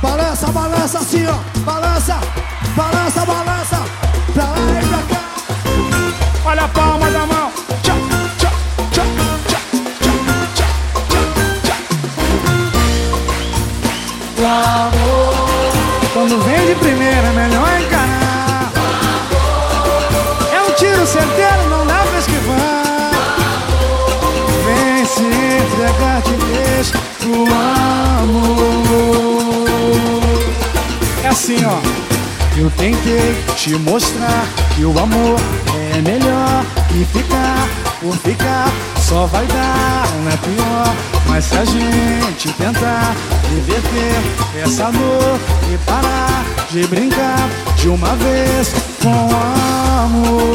Balança, balança assim, ó. Balança, balança, balança. Pra lá e pra cá. Olha a palma da mão. Tchá, tchá, tchá, tchá, tchá, tchá, tchá, tchá. Quando vem de primeira, é melhor encarar. É um tiro certeiro, assim, ó. Eu tentei te mostrar que o amor é melhor e ficar por ficar só vai dar na pior. Mas se a gente tentar reverter essa dor e parar de brincar de uma vez com amor,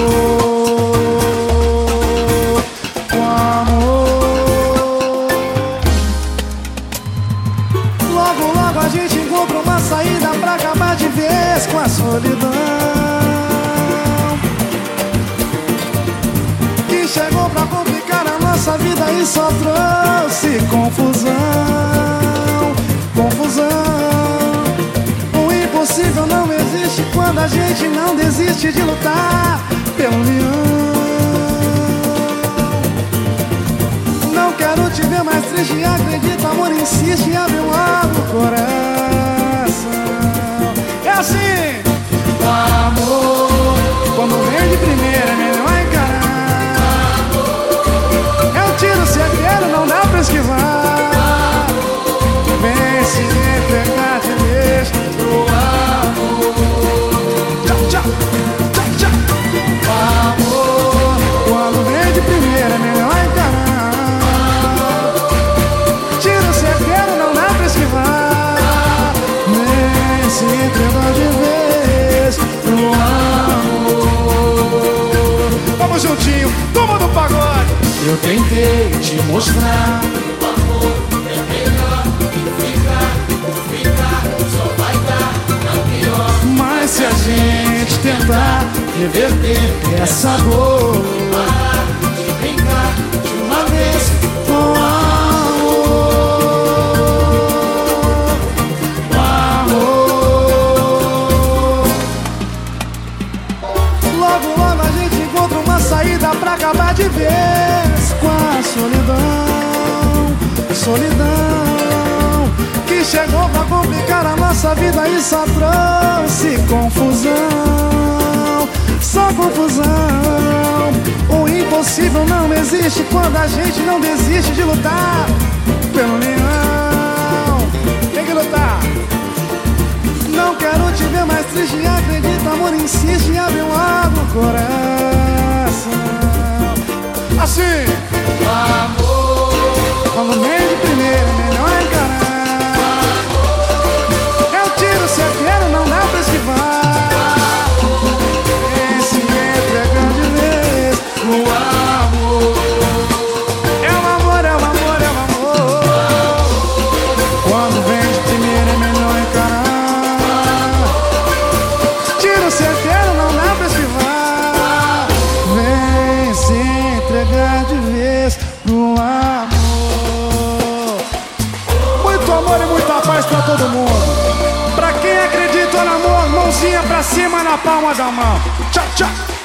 gente encontra uma saída pra acabar de vez com a solidão. Que chegou pra complicar a nossa vida e só trouxe confusão. Confusão. O impossível não existe quando a gente não desiste de lutar pelo leão. Não quero te ver mais triste, acredita, amor, insiste, abre logo o assim, te mostrar. Mas se a gente tentar reverter essa dor, de brincar de uma vez com amor, com amor. Logo, saída pra acabar de vez com a solidão. Solidão que chegou pra complicar a nossa vida e só trouxe confusão. Só confusão. O impossível não existe quando a gente não desiste de lutar pelo leão. Tem que lutar. Não quero te ver mais triste, acredita, amor, insiste, abre logo o coração. Assim, pra todo mundo. Pra quem acredita no amor, mãozinha pra cima na palma da mão. Tchau, tchau.